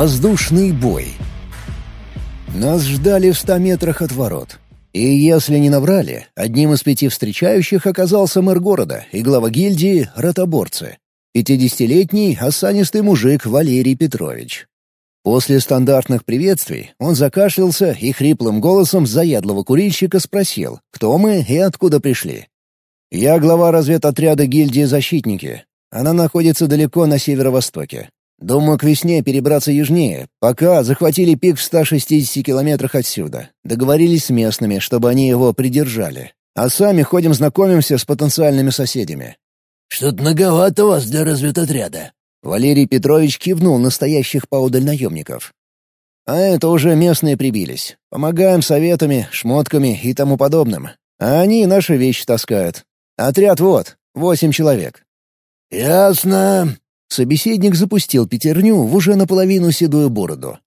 Воздушный бой. Нас ждали в ста метрах от ворот. И если не наврали, одним из пяти встречающих оказался мэр города и глава гильдии — ротоборцы. Пятидесятилетний осанистый мужик Валерий Петрович. После стандартных приветствий он закашлялся и хриплым голосом заядлого курильщика спросил, кто мы и откуда пришли. «Я глава разведотряда гильдии «Защитники». Она находится далеко на северо-востоке. Думаю, к весне перебраться южнее, пока захватили пик в 160 километрах отсюда. Договорились с местными, чтобы они его придержали. А сами ходим знакомимся с потенциальными соседями. «Что-то многовато вас для разведотряда». Валерий Петрович кивнул настоящих поодаль наемников. «А это уже местные прибились. Помогаем советами, шмотками и тому подобным. А они наши вещи таскают. Отряд вот, восемь человек». «Ясно», Собеседник запустил пятерню в уже наполовину седую бороду.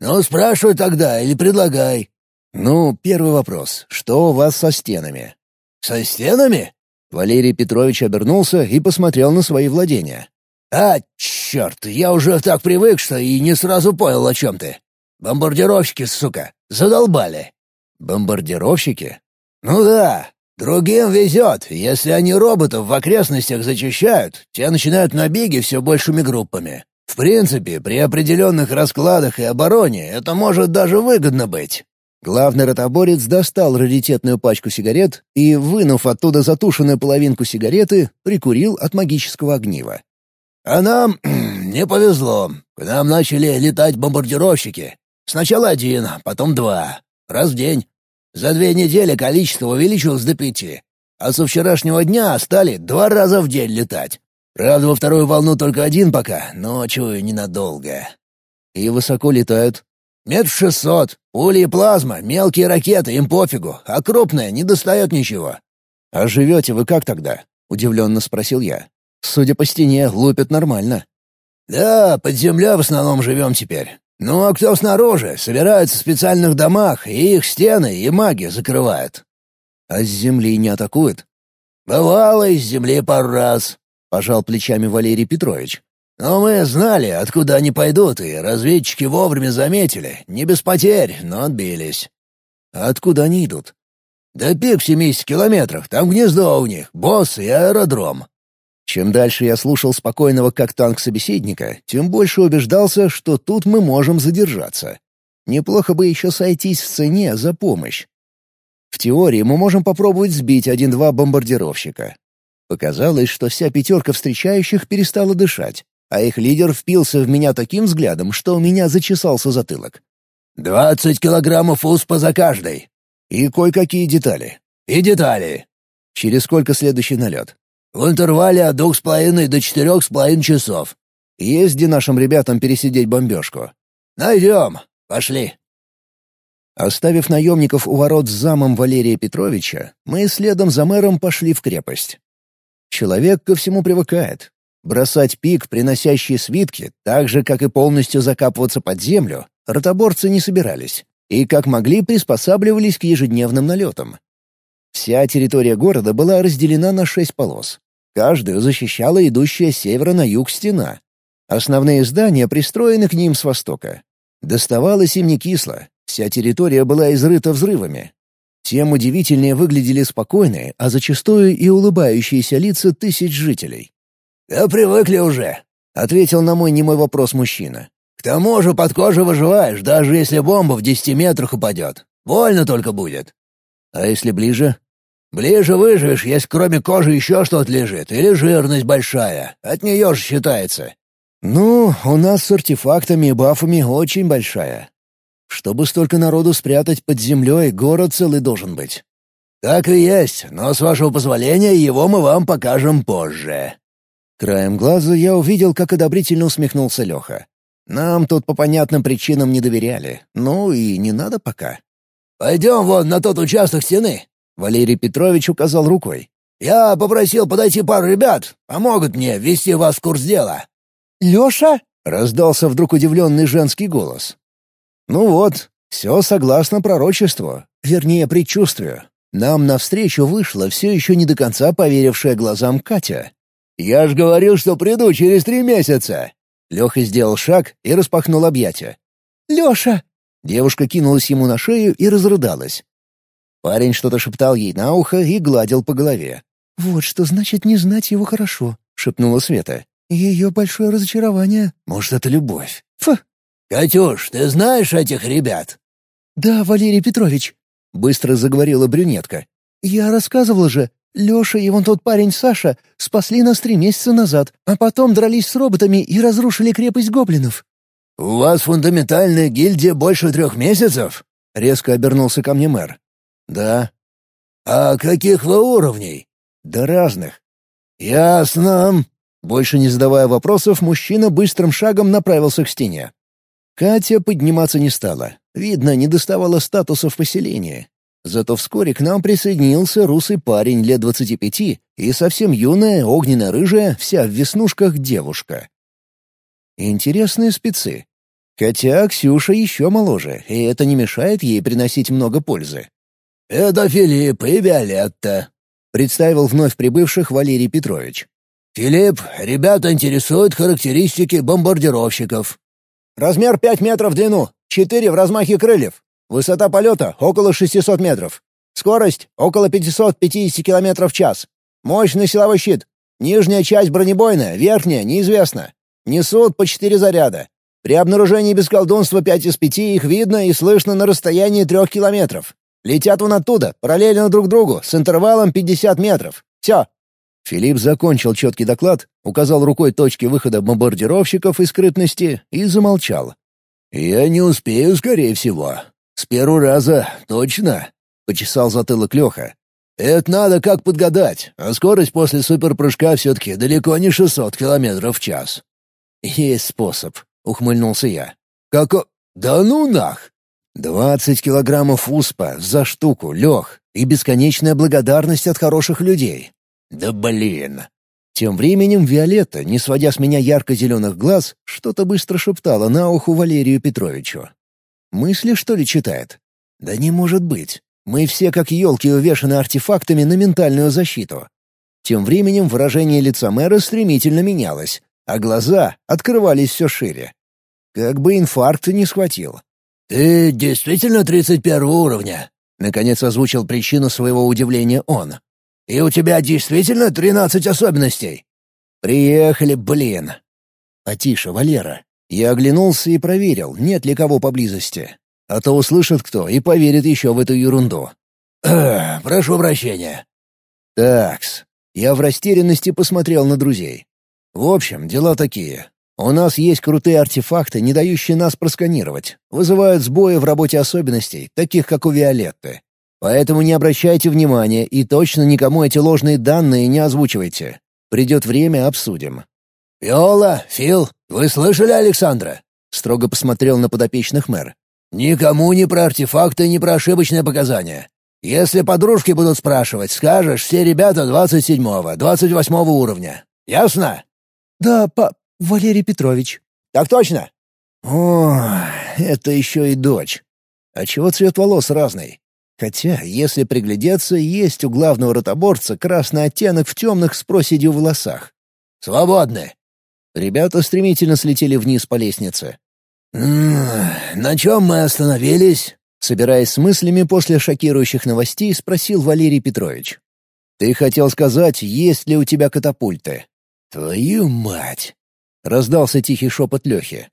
«Ну, спрашивай тогда или предлагай». «Ну, первый вопрос. Что у вас со стенами?» «Со стенами?» Валерий Петрович обернулся и посмотрел на свои владения. «А, черт, я уже так привык, что и не сразу понял, о чем ты. Бомбардировщики, сука, задолбали». «Бомбардировщики?» «Ну да, Другим везет. Если они роботов в окрестностях зачищают, те начинают набеги все большими группами. В принципе, при определенных раскладах и обороне это может даже выгодно быть. Главный ротоборец достал раритетную пачку сигарет и, вынув оттуда затушенную половинку сигареты, прикурил от магического огнива. «А нам не повезло. К нам начали летать бомбардировщики. Сначала один, потом два. Раз в день. За две недели количество увеличилось до пяти, а со вчерашнего дня стали два раза в день летать. Правда, во вторую волну только один пока, но, чую, ненадолго. И высоко летают? Метр шестьсот. Пули и плазма, мелкие ракеты, им пофигу, а крупные не достает ничего. «А живете вы как тогда?» — удивленно спросил я. «Судя по стене, лупят нормально». «Да, под землей в основном живем теперь. Ну а кто снаружи, собираются в специальных домах, и их стены и маги закрывают. А с земли не атакуют? Бывало из земли пару раз, — пожал плечами Валерий Петрович. Но мы знали, откуда они пойдут, и разведчики вовремя заметили. Не без потерь, но отбились. А откуда они идут? Да пик в 70 километрах, там гнездо у них, босс и аэродром. Чем дальше я слушал спокойного как танк собеседника, тем больше убеждался, что тут мы можем задержаться. Неплохо бы еще сойтись в цене за помощь. В теории мы можем попробовать сбить один-два бомбардировщика. Показалось, что вся пятерка встречающих перестала дышать, а их лидер впился в меня таким взглядом, что у меня зачесался затылок. «Двадцать килограммов успа за каждой!» «И кое-какие детали». «И детали». «Через сколько следующий налет?» В интервале от двух с половиной до четырех с половиной часов. Где нашим ребятам пересидеть бомбежку? Найдем. Пошли. Оставив наемников у ворот с замом Валерия Петровича, мы следом за мэром пошли в крепость. Человек ко всему привыкает. Бросать пик, приносящий свитки, так же, как и полностью закапываться под землю, ротоборцы не собирались и, как могли, приспосабливались к ежедневным налетам. Вся территория города была разделена на шесть полос. Каждую защищала идущая с севера на юг стена. Основные здания пристроены к ним с востока. Доставалось им не кисло, вся территория была изрыта взрывами. Тем удивительнее выглядели спокойные, а зачастую и улыбающиеся лица тысяч жителей. «Да привыкли уже», — ответил на мой немой вопрос мужчина. «К тому же под кожей выживаешь, даже если бомба в десяти метрах упадет. Больно только будет. А если ближе? Ближе выживешь, если кроме кожи еще что-то лежит, или жирность большая. От нее же считается. Ну, у нас с артефактами и бафами очень большая. Чтобы столько народу спрятать под землей, город целый должен быть. Так и есть, но с вашего позволения его мы вам покажем позже. Краем глаза я увидел, как одобрительно усмехнулся Леха. Нам тут по понятным причинам не доверяли. Ну и не надо пока. «Пойдем вон на тот участок стены», — Валерий Петрович указал рукой. «Я попросил подойти пару ребят, помогут мне ввести вас в курс дела». «Леша?» — раздался вдруг удивленный женский голос. «Ну вот, все согласно пророчеству, вернее, предчувствию. Нам навстречу вышла все еще не до конца поверившая глазам Катя. «Я ж говорил, что приду через три месяца!» Леха сделал шаг и распахнул объятия. «Леша!» Девушка кинулась ему на шею и разрыдалась. Парень что-то шептал ей на ухо и гладил по голове. «Вот что значит не знать его хорошо», — шепнула Света. «Ее большое разочарование. Может, это любовь?» «Фу!» «Катюш, ты знаешь этих ребят?» «Да, Валерий Петрович», — быстро заговорила брюнетка. «Я рассказывала же. Леша и вон тот парень Саша спасли нас три месяца назад, а потом дрались с роботами и разрушили крепость гоблинов». «У вас фундаментальная гильдия больше трех месяцев?» — резко обернулся ко мне мэр. «Да». «А каких вы уровней?» «Да разных». «Ясно». Больше не задавая вопросов, мужчина быстрым шагом направился к стене. Катя подниматься не стала. Видно, не доставала статуса в поселении. Зато вскоре к нам присоединился русый парень лет двадцати пяти и совсем юная, огненно-рыжая, вся в веснушках девушка. Интересные спецы. Хотя Ксюша еще моложе, и это не мешает ей приносить много пользы. «Это Филипп и Виолетта», — представил вновь прибывших Валерий Петрович. «Филипп, ребята интересуют характеристики бомбардировщиков». «Размер 5 метров в длину, 4 в размахе крыльев. Высота полета — около 600 метров. Скорость — около 550 километров в час. Мощный силовой щит. Нижняя часть бронебойная, верхняя — неизвестна. Несут по 4 заряда. При обнаружении без колдунства 5 из 5 их видно и слышно на расстоянии 3 километров. Летят вон оттуда, параллельно друг другу, с интервалом 50 метров. Все. Филипп закончил четкий доклад, указал рукой точки выхода бомбардировщиков и скрытности и замолчал. «Я не успею, скорее всего. С первого раза, точно», — почесал затылок Леха. «Это надо как подгадать, а скорость после суперпрыжка все-таки далеко не 600 километров в час». «Есть способ», — ухмыльнулся я. «Како... Да ну нах!» «Двадцать килограммов успа за штуку, Лех, и бесконечная благодарность от хороших людей». «Да блин!» Тем временем Виолетта, не сводя с меня ярко-зеленых глаз, что-то быстро шептала на уху Валерию Петровичу. «Мысли, что ли, читает?» «Да не может быть. Мы все как елки увешаны артефактами на ментальную защиту». Тем временем выражение лица мэра стремительно менялось, а глаза открывались все шире. Как бы инфаркт не схватил. «Ты действительно тридцать первого уровня?» — наконец озвучил причину своего удивления он. «И у тебя действительно тринадцать особенностей?» «Приехали, блин!» «Потише, Валера». Я оглянулся и проверил, нет ли кого поблизости. А то услышит кто и поверит еще в эту ерунду. «Прошу прощения». «Такс». Я в растерянности посмотрел на друзей. В общем, дела такие. У нас есть крутые артефакты, не дающие нас просканировать. Вызывают сбои в работе особенностей, таких как у Виолетты. Поэтому не обращайте внимания и точно никому эти ложные данные не озвучивайте. Придет время — обсудим». «Виола, Фил, вы слышали Александра?» — строго посмотрел на подопечных мэр. «Никому ни про артефакты, ни про ошибочные показания. Если подружки будут спрашивать, скажешь, все ребята двадцать седьмого, двадцать восьмого уровня. Ясно?» «Да, па... Валерий Петрович». «Так точно?» «О, это еще и дочь. А чего цвет волос разный? Хотя, если приглядеться, есть у главного ротоборца красный оттенок в темных с проседью волосах. «Свободны!» Ребята стремительно слетели вниз по лестнице. «На чем мы остановились?» Собираясь с мыслями после шокирующих новостей, спросил Валерий Петрович. «Ты хотел сказать, есть ли у тебя катапульты?» «Твою мать!» — раздался тихий шепот Лехи.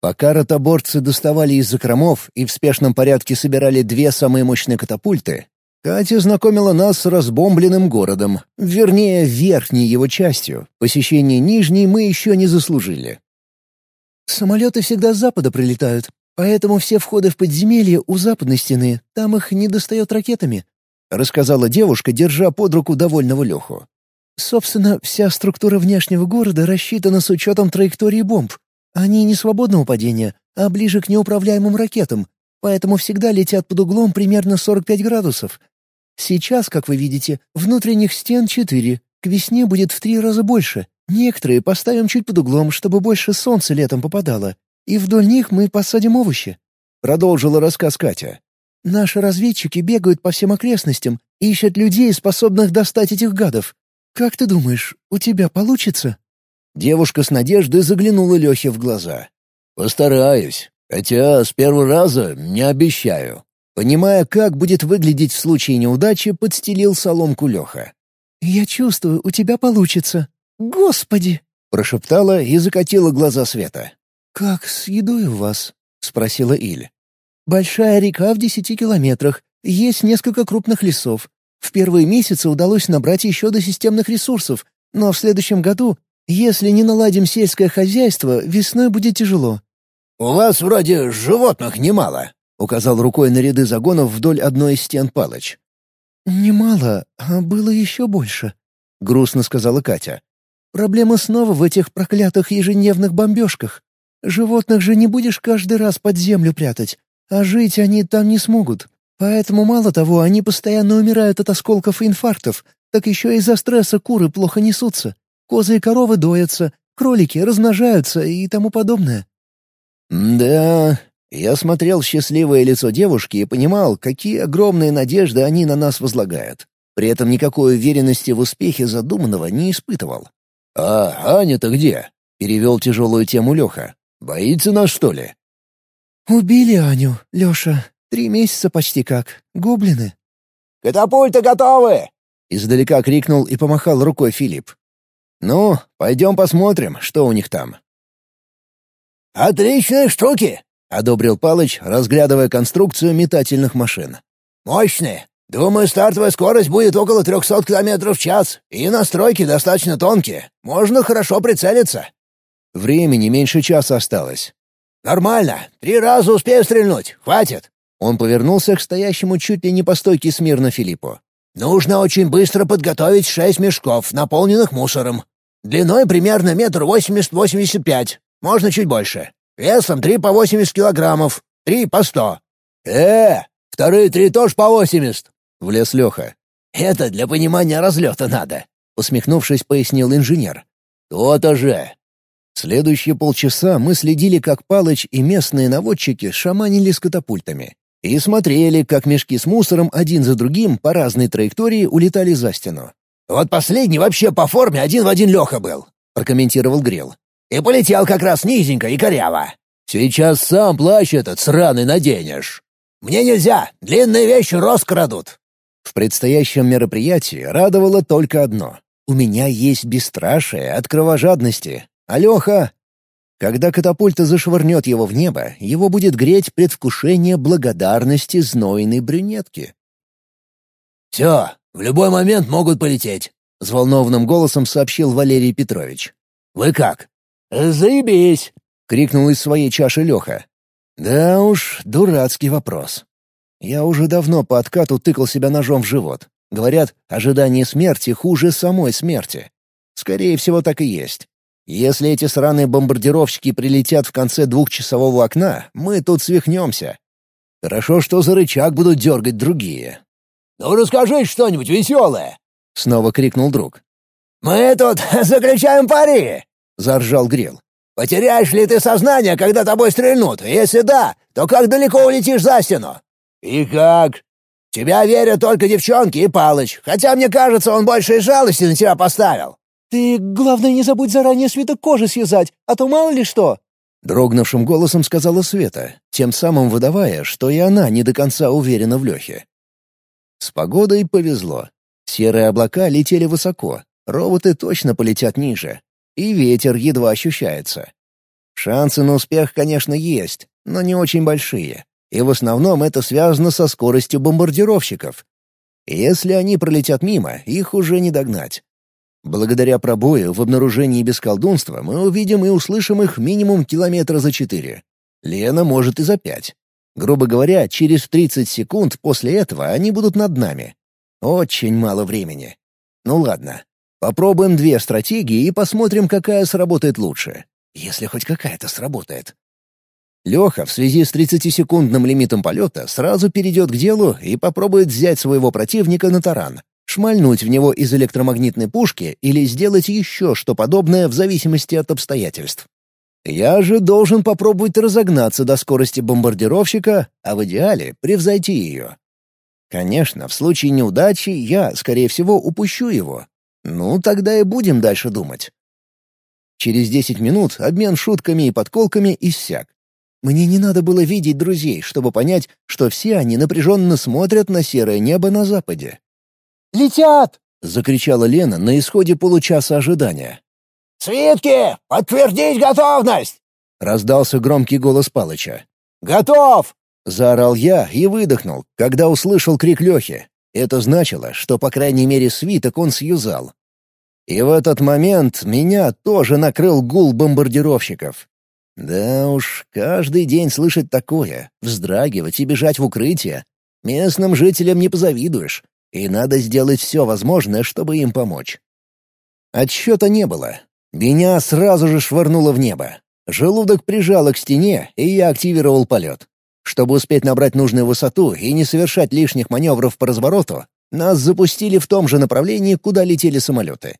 Пока ротоборцы доставали из закромов и в спешном порядке собирали две самые мощные катапульты, Катя знакомила нас с разбомбленным городом, вернее, верхней его частью. Посещение нижней мы еще не заслужили. «Самолеты всегда с запада прилетают, поэтому все входы в подземелье у западной стены, там их не достает ракетами», — рассказала девушка, держа под руку довольного Леху. Собственно, вся структура внешнего города рассчитана с учетом траектории бомб. Они не свободного падения, а ближе к неуправляемым ракетам, поэтому всегда летят под углом примерно 45 градусов. Сейчас, как вы видите, внутренних стен четыре, к весне будет в три раза больше. Некоторые поставим чуть под углом, чтобы больше солнца летом попадало, и вдоль них мы посадим овощи. Продолжила рассказ Катя. Наши разведчики бегают по всем окрестностям, ищут людей, способных достать этих гадов. Как ты думаешь, у тебя получится?» Девушка с надеждой заглянула Лехе в глаза. «Постараюсь, хотя с первого раза не обещаю». Понимая, как будет выглядеть в случае неудачи, подстелил соломку Леха. «Я чувствую, у тебя получится. Господи!» — прошептала и закатила глаза Света. «Как с едой у вас?» — спросила Иль. «Большая река в десяти километрах. Есть несколько крупных лесов. В первые месяцы удалось набрать еще до системных ресурсов, но в следующем году, если не наладим сельское хозяйство, весной будет тяжело». «У вас вроде животных немало», — указал рукой на ряды загонов вдоль одной из стен Палыч. «Немало, а было еще больше», — грустно сказала Катя. «Проблема снова в этих проклятых ежедневных бомбежках. Животных же не будешь каждый раз под землю прятать, а жить они там не смогут. Поэтому мало того, они постоянно умирают от осколков и инфарктов, так еще из-за стресса куры плохо несутся. Козы и коровы доятся, кролики размножаются и тому подобное». «Да, я смотрел счастливое лицо девушки и понимал, какие огромные надежды они на нас возлагают. При этом никакой уверенности в успехе задуманного не испытывал. «А Аня-то где?» — перевел тяжелую тему Леха. «Боится нас, что ли?» «Убили Аню, Леша. Три месяца почти как. Гоблины». «Катапульты готовы!» — издалека крикнул и помахал рукой Филипп. «Ну, пойдем посмотрим, что у них там». «Отличные штуки!» — одобрил Палыч, разглядывая конструкцию метательных машин. «Мощные. Думаю, стартовая скорость будет около 300 км в час, и настройки достаточно тонкие. Можно хорошо прицелиться». «Времени меньше часа осталось». «Нормально. Три раза успею стрельнуть. Хватит». Он повернулся к стоящему чуть ли не по стойке смирно Филиппу. «Нужно очень быстро подготовить шесть мешков, наполненных мусором. Длиной примерно метр восемьдесят-восемьдесят пять. Можно чуть больше. Весом три по восемьдесят килограммов, три по сто. «Э, вторые три тоже по восемьдесят», — влез Леха. «Это для понимания разлета надо», — усмехнувшись, пояснил инженер. «То-то же». Следующие полчаса мы следили, как Палыч и местные наводчики шаманили с катапультами. И смотрели, как мешки с мусором один за другим по разной траектории улетали за стену. «Вот последний вообще по форме один в один Леха был», — прокомментировал Грил. И полетел как раз низенько и коряво. Сейчас сам плащ этот сраный наденешь. Мне нельзя, длинные вещи роскрадут. В предстоящем мероприятии радовало только одно. У меня есть бесстрашие от кровожадности. Алёха... Когда катапульта зашвырнет его в небо, его будет греть предвкушение благодарности знойной брюнетки. «Все, в любой момент могут полететь», — взволнованным голосом сообщил Валерий Петрович. «Вы как?» «Заебись!» — крикнул из своей чаши Леха. «Да уж, дурацкий вопрос. Я уже давно по откату тыкал себя ножом в живот. Говорят, ожидание смерти хуже самой смерти. Скорее всего, так и есть. Если эти сраные бомбардировщики прилетят в конце двухчасового окна, мы тут свихнемся. Хорошо, что за рычаг будут дергать другие». «Ну расскажи что-нибудь веселое!» — снова крикнул друг. «Мы тут заключаем пари!» — заржал Грил. «Потеряешь ли ты сознание, когда тобой стрельнут? Если да, то как далеко улетишь за стену?» «И как?» «Тебя верят только девчонки и Палыч, хотя, мне кажется, он больше из жалости на тебя поставил». «Ты, главное, не забудь заранее свиток кожи связать, а то мало ли что!» Дрогнувшим голосом сказала Света, тем самым выдавая, что и она не до конца уверена в Лехе. С погодой повезло. Серые облака летели высоко, роботы точно полетят ниже, и ветер едва ощущается. Шансы на успех, конечно, есть, но не очень большие, и в основном это связано со скоростью бомбардировщиков. Если они пролетят мимо, их уже не догнать. Благодаря пробою в обнаружении без колдунства мы увидим и услышим их минимум километра за четыре. Лена может и за пять. Грубо говоря, через 30 секунд после этого они будут над нами. Очень мало времени. Ну ладно, Попробуем две стратегии и посмотрим, какая сработает лучше. Если хоть какая-то сработает. Леха в связи с 30-секундным лимитом полета сразу перейдет к делу и попробует взять своего противника на таран, шмальнуть в него из электромагнитной пушки или сделать еще что подобное в зависимости от обстоятельств. Я же должен попробовать разогнаться до скорости бомбардировщика, а в идеале превзойти ее. Конечно, в случае неудачи я, скорее всего, упущу его, ну, тогда и будем дальше думать. Через десять минут обмен шутками и подколками иссяк. Мне не надо было видеть друзей, чтобы понять, что все они напряженно смотрят на серое небо на западе. «Летят!» — закричала Лена на исходе получаса ожидания. «Свитки! Подтвердить готовность!» — раздался громкий голос Палыча. «Готов!» — заорал я и выдохнул, когда услышал крик Лехи. Это значило, что, по крайней мере, свиток он сюзал. И в этот момент меня тоже накрыл гул бомбардировщиков. Да уж, каждый день слышать такое, вздрагивать и бежать в укрытие. Местным жителям не позавидуешь, и надо сделать все возможное, чтобы им помочь. Отсчета не было. Меня сразу же швырнуло в небо. Желудок прижало к стене, и я активировал полет. Чтобы успеть набрать нужную высоту и не совершать лишних маневров по развороту, нас запустили в том же направлении, куда летели самолеты.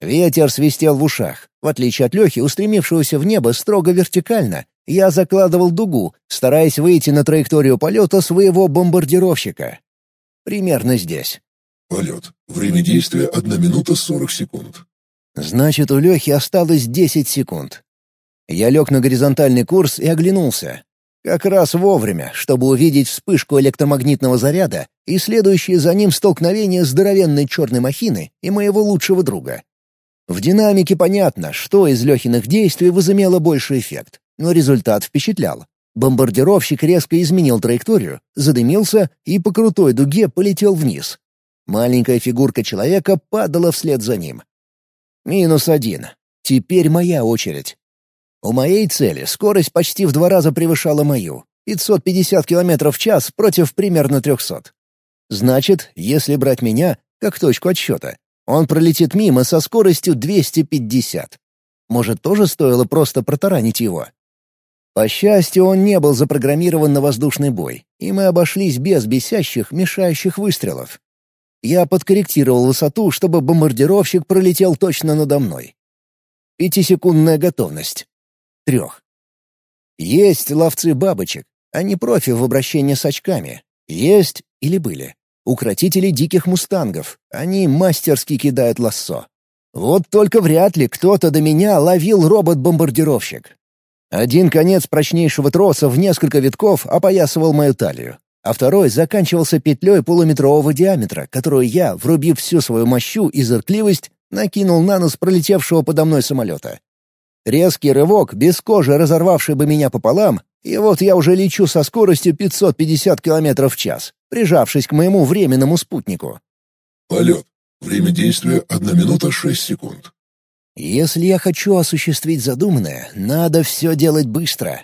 Ветер свистел в ушах. В отличие от Лехи, устремившегося в небо строго вертикально, я закладывал дугу, стараясь выйти на траекторию полета своего бомбардировщика. Примерно здесь. Полет. Время действия — одна минута сорок секунд. Значит, у Лехи осталось десять секунд. Я лег на горизонтальный курс и оглянулся. Как раз вовремя, чтобы увидеть вспышку электромагнитного заряда и следующее за ним столкновение здоровенной черной махины и моего лучшего друга. В динамике понятно, что из Лехиных действий возымело больший эффект, но результат впечатлял. Бомбардировщик резко изменил траекторию, задымился и по крутой дуге полетел вниз. Маленькая фигурка человека падала вслед за ним. Минус один. Теперь моя очередь. У моей цели скорость почти в два раза превышала мою. 550 км в час против примерно 300. Значит, если брать меня, как точку отсчета, он пролетит мимо со скоростью 250. Может, тоже стоило просто протаранить его? По счастью, он не был запрограммирован на воздушный бой, и мы обошлись без бесящих, мешающих выстрелов. Я подкорректировал высоту, чтобы бомбардировщик пролетел точно надо мной. Пятисекундная готовность. Трех. Есть ловцы бабочек. Они профи в обращении с очками. Есть или были. Укротители диких мустангов. Они мастерски кидают лассо. Вот только вряд ли кто-то до меня ловил робот-бомбардировщик. Один конец прочнейшего троса в несколько витков опоясывал мою талию, а второй заканчивался петлей полуметрового диаметра, которую я, врубив всю свою мощу и зыркливость, накинул на нос пролетевшего подо мной самолета. Резкий рывок, без кожи разорвавший бы меня пополам, и вот я уже лечу со скоростью 550 км в час, прижавшись к моему временному спутнику. Полет. Время действия — одна минута шесть секунд. Если я хочу осуществить задуманное, надо все делать быстро.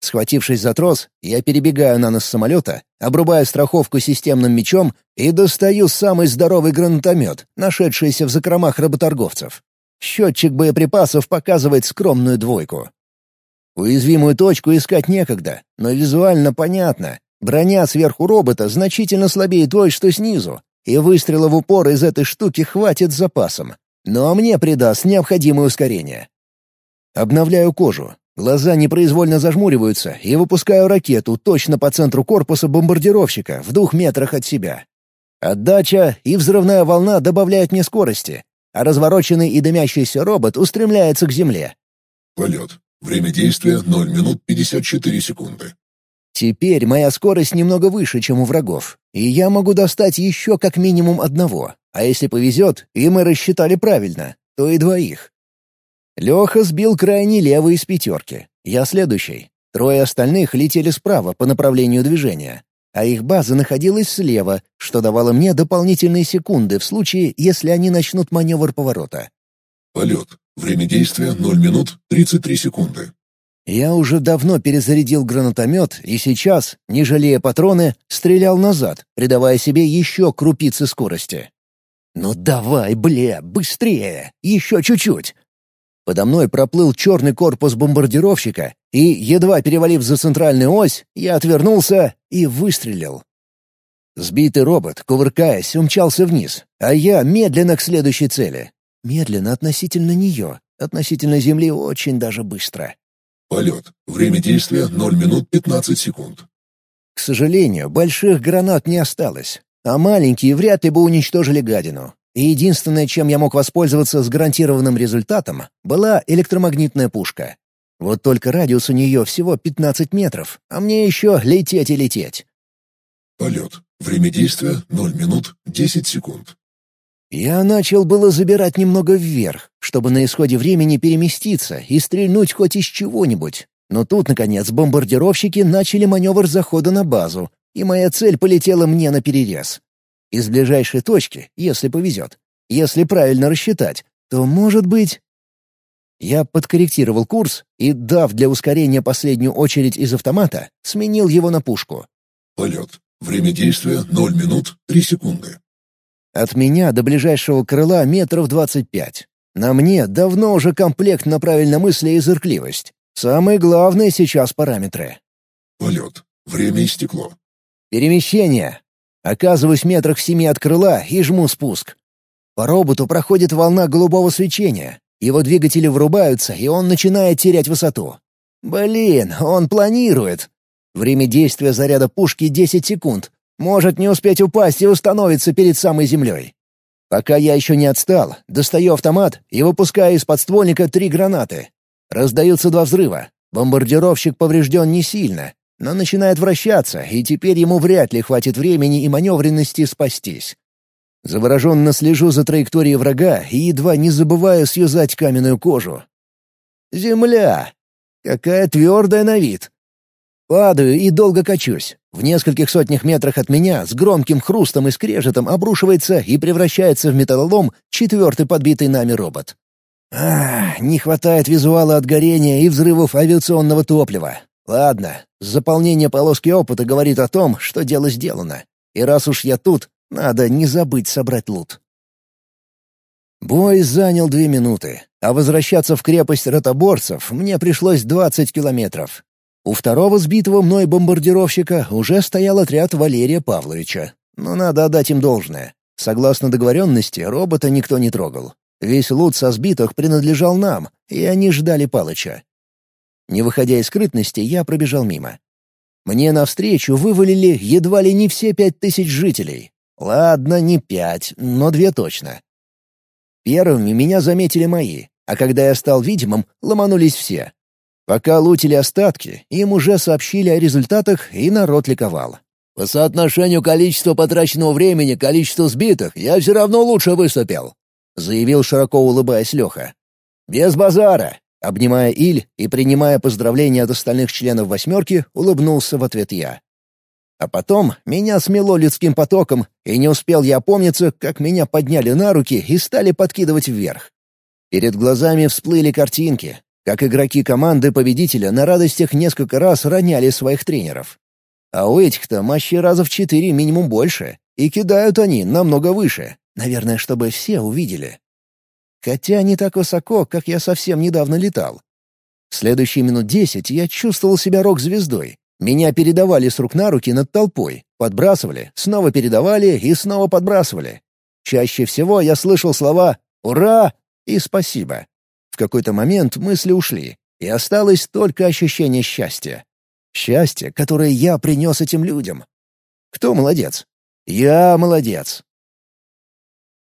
Схватившись за трос, я перебегаю на нос самолета, обрубаю страховку системным мечом и достаю самый здоровый гранатомет, нашедшийся в закромах работорговцев. Счетчик боеприпасов показывает скромную двойку. Уязвимую точку искать некогда, но визуально понятно. Броня сверху робота значительно слабее той, что снизу, и выстрела в упор из этой штуки хватит с запасом. Но мне придаст необходимое ускорение. Обновляю кожу. Глаза непроизвольно зажмуриваются и выпускаю ракету точно по центру корпуса бомбардировщика в двух метрах от себя. Отдача и взрывная волна добавляют мне скорости, а развороченный и дымящийся робот устремляется к земле. Полет. Время действия — 0 минут 54 секунды. Теперь моя скорость немного выше, чем у врагов, и я могу достать еще как минимум одного, а если повезет, и мы рассчитали правильно, то и двоих. Леха сбил крайне левый из пятерки, я следующий. Трое остальных летели справа по направлению движения а их база находилась слева, что давало мне дополнительные секунды в случае, если они начнут маневр поворота. Полет. Время действия — 0 минут 33 секунды. Я уже давно перезарядил гранатомет и сейчас, не жалея патроны, стрелял назад, придавая себе еще крупицы скорости. «Ну давай, бля, быстрее! Еще чуть-чуть!» Подо мной проплыл черный корпус бомбардировщика, и, едва перевалив за центральную ось, я отвернулся и выстрелил. Сбитый робот, кувыркаясь, умчался вниз, а я медленно к следующей цели. Медленно относительно нее, относительно Земли очень даже быстро. Полет. Время действия — 0 минут 15 секунд. К сожалению, больших гранат не осталось, а маленькие вряд ли бы уничтожили гадину. и единственное, чем я мог воспользоваться с гарантированным результатом, была электромагнитная пушка. Вот только радиус у нее всего 15 метров, а мне еще лететь и лететь. Полет. Время действия — 0 минут 10 секунд. Я начал было забирать немного вверх, чтобы на исходе времени переместиться и стрельнуть хоть из чего-нибудь. Но тут, наконец, бомбардировщики начали маневр захода на базу, и моя цель полетела мне на перерез. Из ближайшей точки, если повезет. Если правильно рассчитать, то, может быть... Я подкорректировал курс и, дав для ускорения последнюю очередь из автомата, сменил его на пушку. Полет. Время действия — 0 минут 3 секунды. От меня до ближайшего крыла метров двадцать пять. На мне давно уже комплект на правильномыслие и зыркливость. Самые главные сейчас параметры. Полет. Время истекло. Перемещение. Оказываюсь метрах в семи от крыла и жму спуск. По роботу проходит волна голубого свечения. Его двигатели врубаются, и он начинает терять высоту. Блин, он планирует. Время действия заряда пушки 10 секунд, может не успеть упасть и установиться перед самой землей. Пока я еще не отстал, достаю автомат и выпускаю из подствольника три гранаты. Раздаются два взрыва. Бомбардировщик поврежден не сильно, но начинает вращаться, и теперь ему вряд ли хватит времени и маневренности спастись. Завороженно слежу за траекторией врага и едва не забываю связать каменную кожу. Земля! Какая твердая на вид! Падаю и долго качусь. В нескольких сотнях метрах от меня с громким хрустом и скрежетом обрушивается и превращается в металлолом четвертый подбитый нами робот. Ах, не хватает визуала от горения и взрывов авиационного топлива. Ладно, заполнение полоски опыта говорит о том, что дело сделано. И раз уж я тут, надо не забыть собрать лут. Бой занял две минуты, а возвращаться в крепость ротоборцев мне пришлось двадцать километров. У второго сбитого мной бомбардировщика уже стоял отряд Валерия Павловича. Но надо отдать им должное. Согласно договоренности, робота никто не трогал. Весь лут со сбитых принадлежал нам, и они ждали Палыча. Не выходя из скрытности, я пробежал мимо. Мне навстречу вывалили едва ли не все пять тысяч жителей. Ладно, не пять, но две точно. Первыми меня заметили мои, а когда я стал видимым, ломанулись все. Пока лутили остатки, им уже сообщили о результатах, и народ ликовал. «По соотношению количества потраченного времени к количеству сбитых я все равно лучше выступил», — заявил широко улыбаясь Леха. «Без базара!» — обнимая Иль и принимая поздравления от остальных членов «восьмерки», улыбнулся в ответ я. А потом меня смело людским потоком, и не успел я опомниться, как меня подняли на руки и стали подкидывать вверх. Перед глазами всплыли картинки, как игроки команды победителя на радостях несколько раз роняли своих тренеров. А у этих-то мощи раза в четыре минимум больше, и кидают они намного выше, наверное, чтобы все увидели. Хотя не так высоко, как я совсем недавно летал. В следующие минут десять я чувствовал себя рок-звездой. Меня передавали с рук на руки над толпой, подбрасывали, снова передавали и снова подбрасывали. Чаще всего я слышал слова «Ура!» и «Спасибо» какой-то момент мысли ушли, и осталось только ощущение счастья. Счастье, которое я принес этим людям. Кто молодец? Я молодец.